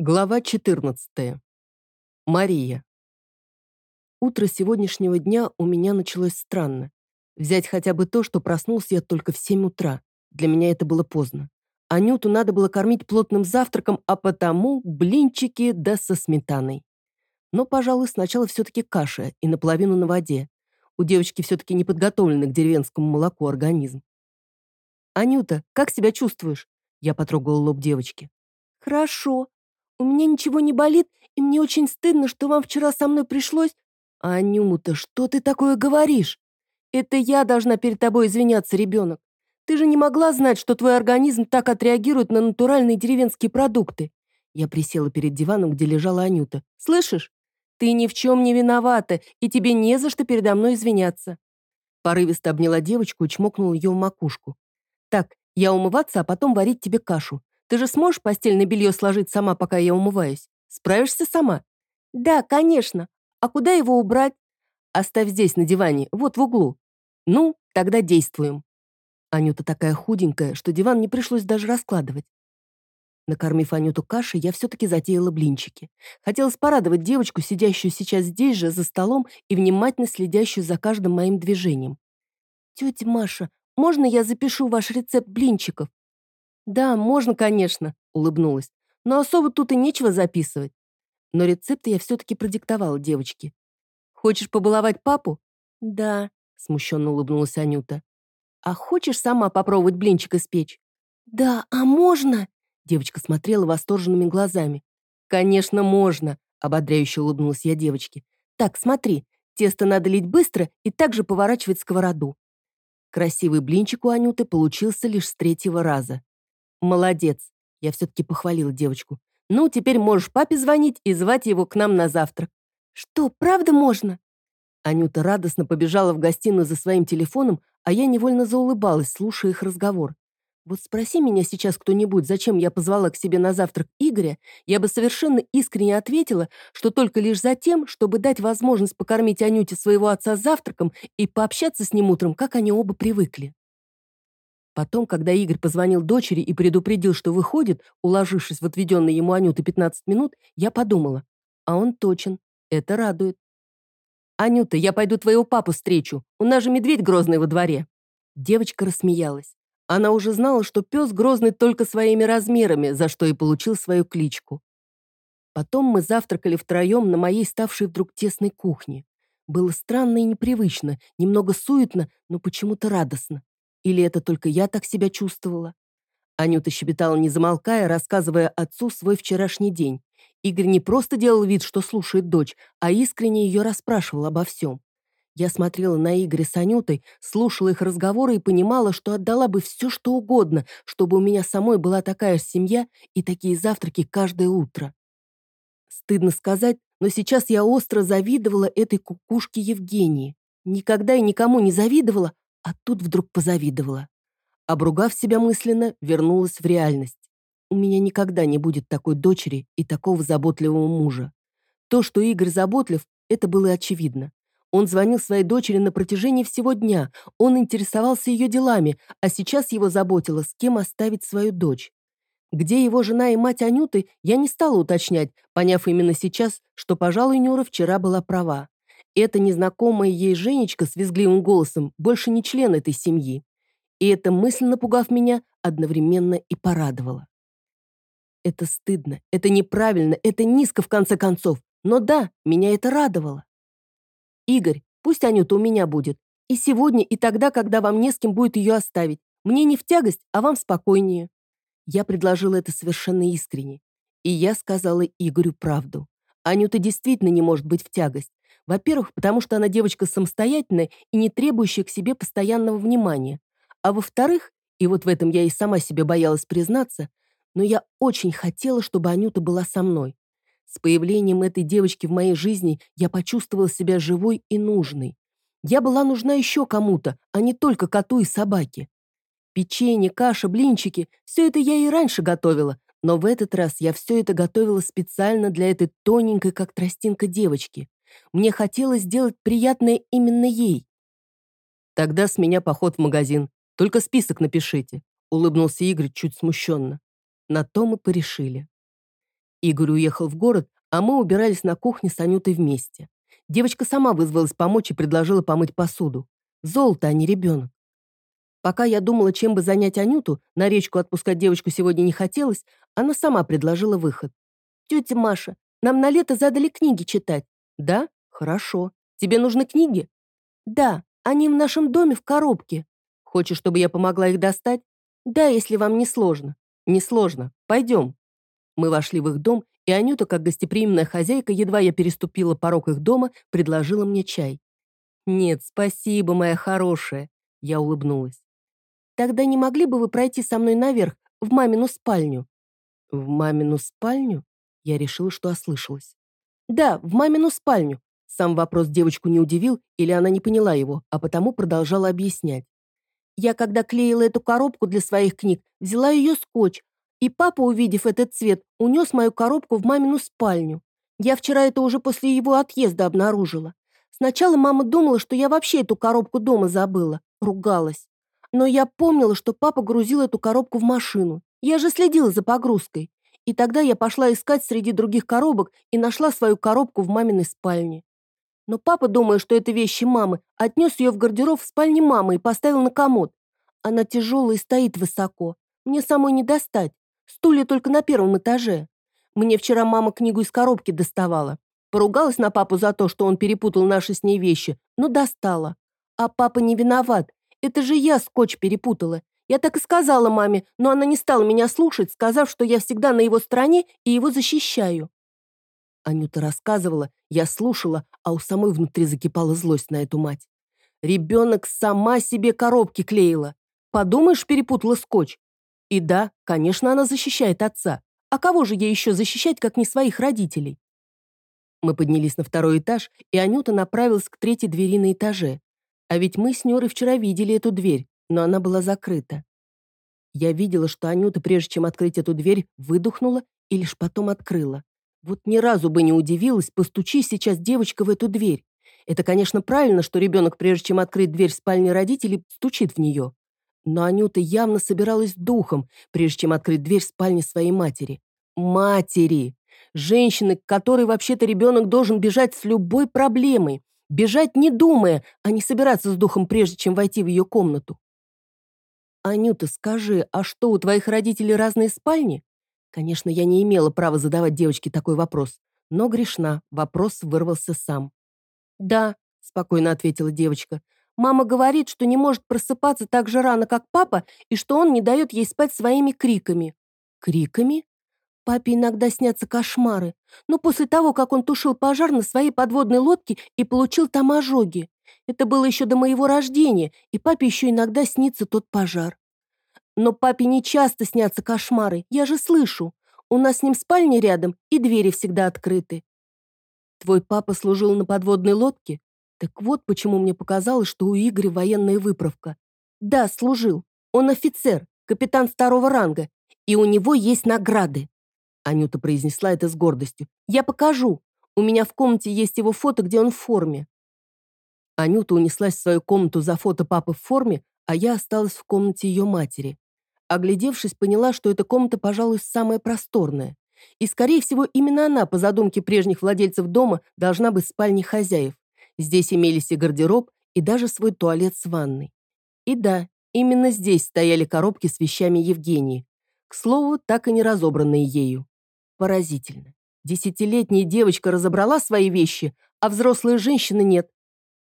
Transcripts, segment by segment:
Глава 14. Мария. Утро сегодняшнего дня у меня началось странно. Взять хотя бы то, что проснулся я только в 7 утра. Для меня это было поздно. Анюту надо было кормить плотным завтраком, а потому блинчики да со сметаной. Но, пожалуй, сначала все-таки каша и наполовину на воде. У девочки все-таки не подготовленный к деревенскому молоку организм. «Анюта, как себя чувствуешь?» Я потрогала лоб девочки. «Хорошо», у меня ничего не болит, и мне очень стыдно, что вам вчера со мной пришлось...» «Анюта, что ты такое говоришь? Это я должна перед тобой извиняться, ребенок. Ты же не могла знать, что твой организм так отреагирует на натуральные деревенские продукты». Я присела перед диваном, где лежала Анюта. «Слышишь? Ты ни в чем не виновата, и тебе не за что передо мной извиняться». Порывисто обняла девочку и чмокнула ее в макушку. «Так, я умываться, а потом варить тебе кашу. Ты же сможешь постельное белье сложить сама, пока я умываюсь? Справишься сама?» «Да, конечно. А куда его убрать?» «Оставь здесь, на диване, вот в углу». «Ну, тогда действуем». Анюта такая худенькая, что диван не пришлось даже раскладывать. Накормив Анюту кашей, я все-таки затеяла блинчики. Хотелось порадовать девочку, сидящую сейчас здесь же, за столом, и внимательно следящую за каждым моим движением. «Тетя Маша, можно я запишу ваш рецепт блинчиков?» «Да, можно, конечно», — улыбнулась. «Но особо тут и нечего записывать». Но рецепты я все-таки продиктовала девочке. «Хочешь побаловать папу?» «Да», — смущенно улыбнулась Анюта. «А хочешь сама попробовать блинчик испечь?» «Да, а можно?» Девочка смотрела восторженными глазами. «Конечно, можно», — ободряюще улыбнулась я девочке. «Так, смотри, тесто надо лить быстро и также поворачивать сковороду». Красивый блинчик у Анюты получился лишь с третьего раза. «Молодец!» Я все-таки похвалила девочку. «Ну, теперь можешь папе звонить и звать его к нам на завтрак». «Что, правда можно?» Анюта радостно побежала в гостиную за своим телефоном, а я невольно заулыбалась, слушая их разговор. Вот спроси меня сейчас кто-нибудь, зачем я позвала к себе на завтрак Игоря, я бы совершенно искренне ответила, что только лишь за тем, чтобы дать возможность покормить Анюте своего отца завтраком и пообщаться с ним утром, как они оба привыкли. Потом, когда Игорь позвонил дочери и предупредил, что выходит, уложившись в отведенные ему Анюты 15 минут, я подумала, а он точен, это радует. «Анюта, я пойду твоего папу встречу, у нас же медведь грозный во дворе». Девочка рассмеялась. Она уже знала, что пес грозный только своими размерами, за что и получил свою кличку. Потом мы завтракали втроем на моей ставшей вдруг тесной кухне. Было странно и непривычно, немного суетно, но почему-то радостно. Или это только я так себя чувствовала? Анюта щебетала, не замолкая, рассказывая отцу свой вчерашний день. Игорь не просто делал вид, что слушает дочь, а искренне ее расспрашивал обо всем. Я смотрела на Игоря с Анютой, слушала их разговоры и понимала, что отдала бы все, что угодно, чтобы у меня самой была такая семья и такие завтраки каждое утро. Стыдно сказать, но сейчас я остро завидовала этой кукушке Евгении. Никогда и никому не завидовала, а тут вдруг позавидовала. Обругав себя мысленно, вернулась в реальность. У меня никогда не будет такой дочери и такого заботливого мужа. То, что Игорь заботлив, это было очевидно. Он звонил своей дочери на протяжении всего дня, он интересовался ее делами, а сейчас его заботило, с кем оставить свою дочь. Где его жена и мать Анюты, я не стала уточнять, поняв именно сейчас, что, пожалуй, Нюра вчера была права. Эта незнакомая ей Женечка с визгливым голосом больше не член этой семьи. И эта мысль, напугав меня, одновременно и порадовала. Это стыдно, это неправильно, это низко в конце концов. Но да, меня это радовало. Игорь, пусть Анюта у меня будет. И сегодня, и тогда, когда вам не с кем будет ее оставить. Мне не в тягость, а вам спокойнее. Я предложила это совершенно искренне. И я сказала Игорю правду. Анюта действительно не может быть в тягость. Во-первых, потому что она девочка самостоятельная и не требующая к себе постоянного внимания. А во-вторых, и вот в этом я и сама себе боялась признаться, но я очень хотела, чтобы Анюта была со мной. С появлением этой девочки в моей жизни я почувствовала себя живой и нужной. Я была нужна еще кому-то, а не только коту и собаке. Печенье, каша, блинчики – все это я и раньше готовила, но в этот раз я все это готовила специально для этой тоненькой, как тростинка девочки. Мне хотелось сделать приятное именно ей. Тогда с меня поход в магазин. Только список напишите. Улыбнулся Игорь чуть смущенно. На то мы порешили. Игорь уехал в город, а мы убирались на кухне с Анютой вместе. Девочка сама вызвалась помочь и предложила помыть посуду. Золото, а не ребенок. Пока я думала, чем бы занять Анюту, на речку отпускать девочку сегодня не хотелось, она сама предложила выход. «Тетя Маша, нам на лето задали книги читать». «Да? Хорошо. Тебе нужны книги?» «Да, они в нашем доме в коробке». «Хочешь, чтобы я помогла их достать?» «Да, если вам не сложно». «Не сложно. Пойдем». Мы вошли в их дом, и Анюта, как гостеприимная хозяйка, едва я переступила порог их дома, предложила мне чай. «Нет, спасибо, моя хорошая», — я улыбнулась. «Тогда не могли бы вы пройти со мной наверх, в мамину спальню?» «В мамину спальню?» Я решила, что ослышалась. «Да, в мамину спальню». Сам вопрос девочку не удивил, или она не поняла его, а потому продолжала объяснять. Я, когда клеила эту коробку для своих книг, взяла ее скотч, и папа, увидев этот цвет, унес мою коробку в мамину спальню. Я вчера это уже после его отъезда обнаружила. Сначала мама думала, что я вообще эту коробку дома забыла, ругалась. Но я помнила, что папа грузил эту коробку в машину. Я же следила за погрузкой. И тогда я пошла искать среди других коробок и нашла свою коробку в маминой спальне. Но папа, думая, что это вещи мамы, отнес ее в гардероб в спальне мамы и поставил на комод. Она тяжелая и стоит высоко. Мне самой не достать. Стулья только на первом этаже. Мне вчера мама книгу из коробки доставала. Поругалась на папу за то, что он перепутал наши с ней вещи, но достала. А папа не виноват. Это же я скотч перепутала. Я так и сказала маме, но она не стала меня слушать, сказав, что я всегда на его стороне и его защищаю. Анюта рассказывала, я слушала, а у самой внутри закипала злость на эту мать. Ребенок сама себе коробки клеила. Подумаешь, перепутала скотч. И да, конечно, она защищает отца. А кого же ей еще защищать, как не своих родителей? Мы поднялись на второй этаж, и Анюта направилась к третьей двери на этаже. А ведь мы с Нюрой вчера видели эту дверь, но она была закрыта. Я видела, что Анюта, прежде чем открыть эту дверь, выдохнула и лишь потом открыла. Вот ни разу бы не удивилась, постучи сейчас девочка в эту дверь. Это, конечно, правильно, что ребенок, прежде чем открыть дверь спальни родителей, стучит в нее. Но Анюта явно собиралась духом, прежде чем открыть дверь спальни своей матери. Матери! Женщины, к которой вообще-то ребенок должен бежать с любой проблемой. Бежать не думая, а не собираться с духом, прежде чем войти в ее комнату. «Анюта, скажи, а что, у твоих родителей разные спальни?» Конечно, я не имела права задавать девочке такой вопрос, но грешна, вопрос вырвался сам. «Да», — спокойно ответила девочка, Мама говорит, что не может просыпаться так же рано, как папа, и что он не дает ей спать своими криками. Криками? Папе иногда снятся кошмары. Но после того, как он тушил пожар на своей подводной лодке и получил там ожоги. Это было еще до моего рождения, и папе еще иногда снится тот пожар. Но папе не часто снятся кошмары, я же слышу. У нас с ним спальня рядом, и двери всегда открыты. Твой папа служил на подводной лодке? Так вот почему мне показалось, что у Игоря военная выправка. Да, служил. Он офицер, капитан второго ранга, и у него есть награды. Анюта произнесла это с гордостью. Я покажу. У меня в комнате есть его фото, где он в форме. Анюта унеслась в свою комнату за фото папы в форме, а я осталась в комнате ее матери. Оглядевшись, поняла, что эта комната, пожалуй, самая просторная. И, скорее всего, именно она, по задумке прежних владельцев дома, должна быть спальней хозяев. Здесь имелись и гардероб, и даже свой туалет с ванной. И да, именно здесь стояли коробки с вещами Евгении. К слову, так и не разобранные ею. Поразительно. Десятилетняя девочка разобрала свои вещи, а взрослая женщина нет.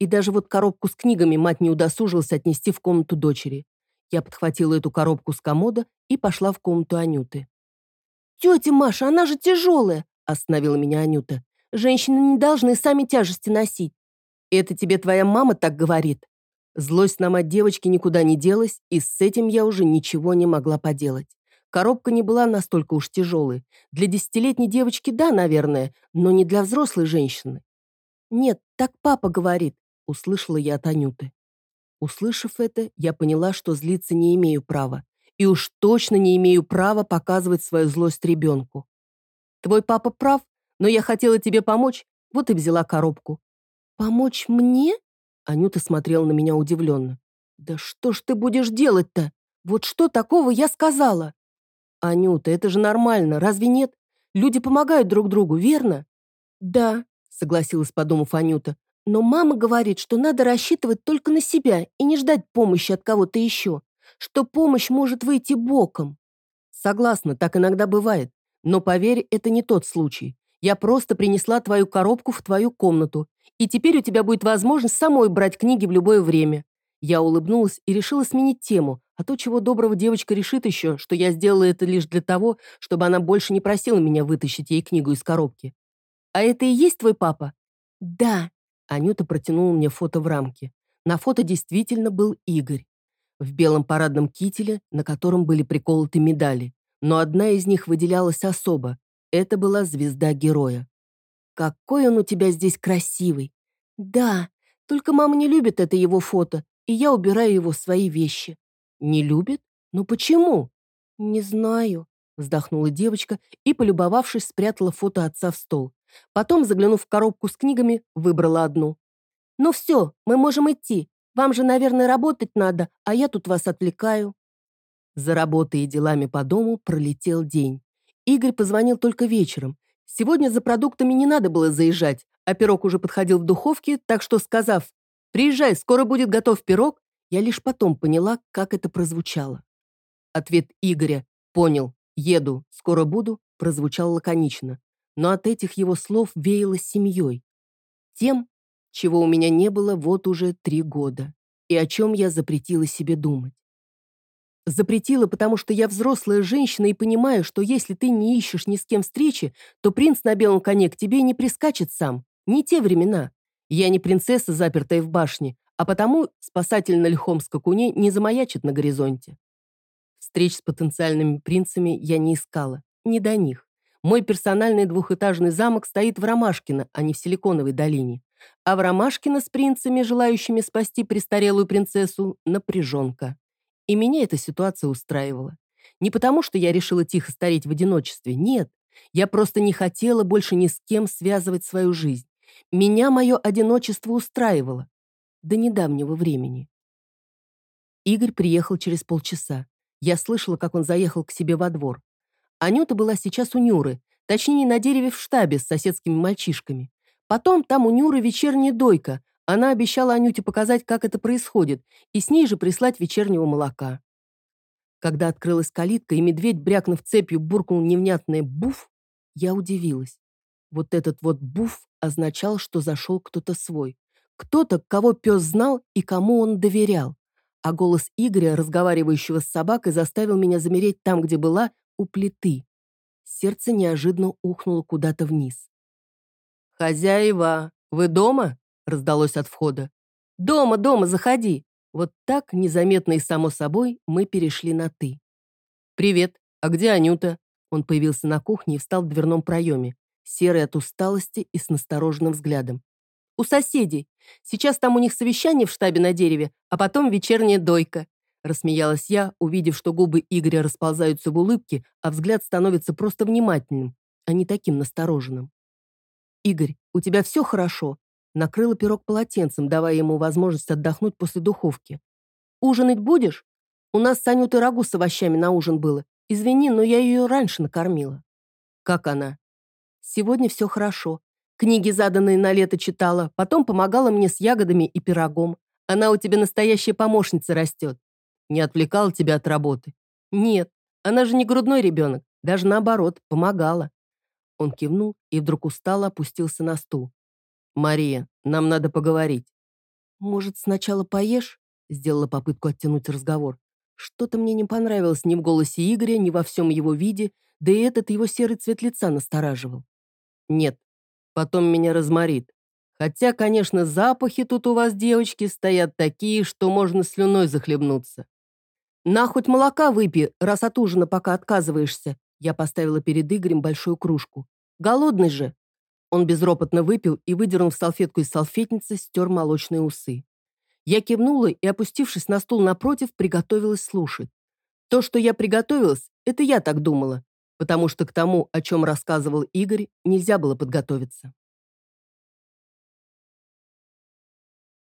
И даже вот коробку с книгами мать не удосужилась отнести в комнату дочери. Я подхватила эту коробку с комода и пошла в комнату Анюты. «Тетя Маша, она же тяжелая!» – остановила меня Анюта. «Женщины не должны сами тяжести носить». «Это тебе твоя мама так говорит?» Злость на мать девочки никуда не делась, и с этим я уже ничего не могла поделать. Коробка не была настолько уж тяжелой. Для десятилетней девочки да, наверное, но не для взрослой женщины. «Нет, так папа говорит», — услышала я от Анюты. Услышав это, я поняла, что злиться не имею права. И уж точно не имею права показывать свою злость ребенку. Твой папа прав, но я хотела тебе помочь, вот и взяла коробку. «Помочь мне?» Анюта смотрела на меня удивленно. «Да что ж ты будешь делать-то? Вот что такого я сказала?» «Анюта, это же нормально, разве нет? Люди помогают друг другу, верно?» «Да», — согласилась, подумав Анюта. «Но мама говорит, что надо рассчитывать только на себя и не ждать помощи от кого-то еще, что помощь может выйти боком». «Согласна, так иногда бывает. Но поверь, это не тот случай. Я просто принесла твою коробку в твою комнату, и теперь у тебя будет возможность самой брать книги в любое время». Я улыбнулась и решила сменить тему, а то, чего доброго девочка решит еще, что я сделала это лишь для того, чтобы она больше не просила меня вытащить ей книгу из коробки. «А это и есть твой папа?» «Да», — Анюта протянула мне фото в рамке. На фото действительно был Игорь. В белом парадном кителе, на котором были приколоты медали. Но одна из них выделялась особо. Это была звезда героя. «Какой он у тебя здесь красивый!» «Да, только мама не любит это его фото, и я убираю его в свои вещи». «Не любит? Ну почему?» «Не знаю», — вздохнула девочка и, полюбовавшись, спрятала фото отца в стол. Потом, заглянув в коробку с книгами, выбрала одну. «Ну все, мы можем идти. Вам же, наверное, работать надо, а я тут вас отвлекаю». За работой и делами по дому пролетел день. Игорь позвонил только вечером. Сегодня за продуктами не надо было заезжать, а пирог уже подходил в духовке, так что, сказав «Приезжай, скоро будет готов пирог», я лишь потом поняла, как это прозвучало. Ответ Игоря «Понял, еду, скоро буду» прозвучал лаконично, но от этих его слов веяло семьей. Тем, чего у меня не было вот уже три года, и о чем я запретила себе думать. Запретила, потому что я взрослая женщина и понимаю, что если ты не ищешь ни с кем встречи, то принц на белом коне к тебе не прискачет сам. Не те времена. Я не принцесса, запертая в башне, а потому спасатель на лихом скакуне не замаячит на горизонте. Встреч с потенциальными принцами я не искала. Не до них. Мой персональный двухэтажный замок стоит в Ромашкино, а не в Силиконовой долине. А в Ромашкино с принцами, желающими спасти престарелую принцессу, напряженка. И меня эта ситуация устраивала. Не потому, что я решила тихо стареть в одиночестве, нет. Я просто не хотела больше ни с кем связывать свою жизнь. Меня мое одиночество устраивало. До недавнего времени. Игорь приехал через полчаса. Я слышала, как он заехал к себе во двор. Анюта была сейчас у Нюры, точнее, на дереве в штабе с соседскими мальчишками. Потом там у Нюры вечерняя дойка, она обещала Анюте показать, как это происходит, и с ней же прислать вечернего молока. Когда открылась калитка, и медведь, брякнув цепью, буркнул невнятное «буф», я удивилась. Вот этот вот «буф» означал, что зашел кто-то свой. Кто-то, кого пес знал и кому он доверял. А голос Игоря, разговаривающего с собакой, заставил меня замереть там, где была, у плиты. Сердце неожиданно ухнуло куда-то вниз. «Хозяева, вы дома?» раздалось от входа. «Дома, дома, заходи!» Вот так, незаметно и само собой, мы перешли на «ты». «Привет, а где Анюта?» Он появился на кухне и встал в дверном проеме, серый от усталости и с настороженным взглядом. «У соседей. Сейчас там у них совещание в штабе на дереве, а потом вечерняя дойка». Рассмеялась я, увидев, что губы Игоря расползаются в улыбке, а взгляд становится просто внимательным, а не таким настороженным. «Игорь, у тебя все хорошо?» Накрыла пирог полотенцем, давая ему возможность отдохнуть после духовки. «Ужинать будешь? У нас с Анютой рагу с овощами на ужин было. Извини, но я ее раньше накормила». «Как она?» «Сегодня все хорошо. Книги, заданные на лето, читала, потом помогала мне с ягодами и пирогом. Она у тебя настоящая помощница растет. Не отвлекала тебя от работы?» «Нет, она же не грудной ребенок, даже наоборот, помогала». Он кивнул и вдруг устало опустился на стул. «Мария, нам надо поговорить». «Может, сначала поешь?» Сделала попытку оттянуть разговор. Что-то мне не понравилось ни в голосе Игоря, ни во всем его виде, да и этот его серый цвет лица настораживал. «Нет, потом меня разморит. Хотя, конечно, запахи тут у вас, девочки, стоят такие, что можно слюной захлебнуться. На хоть молока выпей, раз от ужина пока отказываешься». Я поставила перед Игорем большую кружку. «Голодный же». Он безропотно выпил и, выдернув салфетку из салфетницы, стер молочные усы. Я кивнула и, опустившись на стул напротив, приготовилась слушать. То, что я приготовилась, это я так думала, потому что к тому, о чем рассказывал Игорь, нельзя было подготовиться.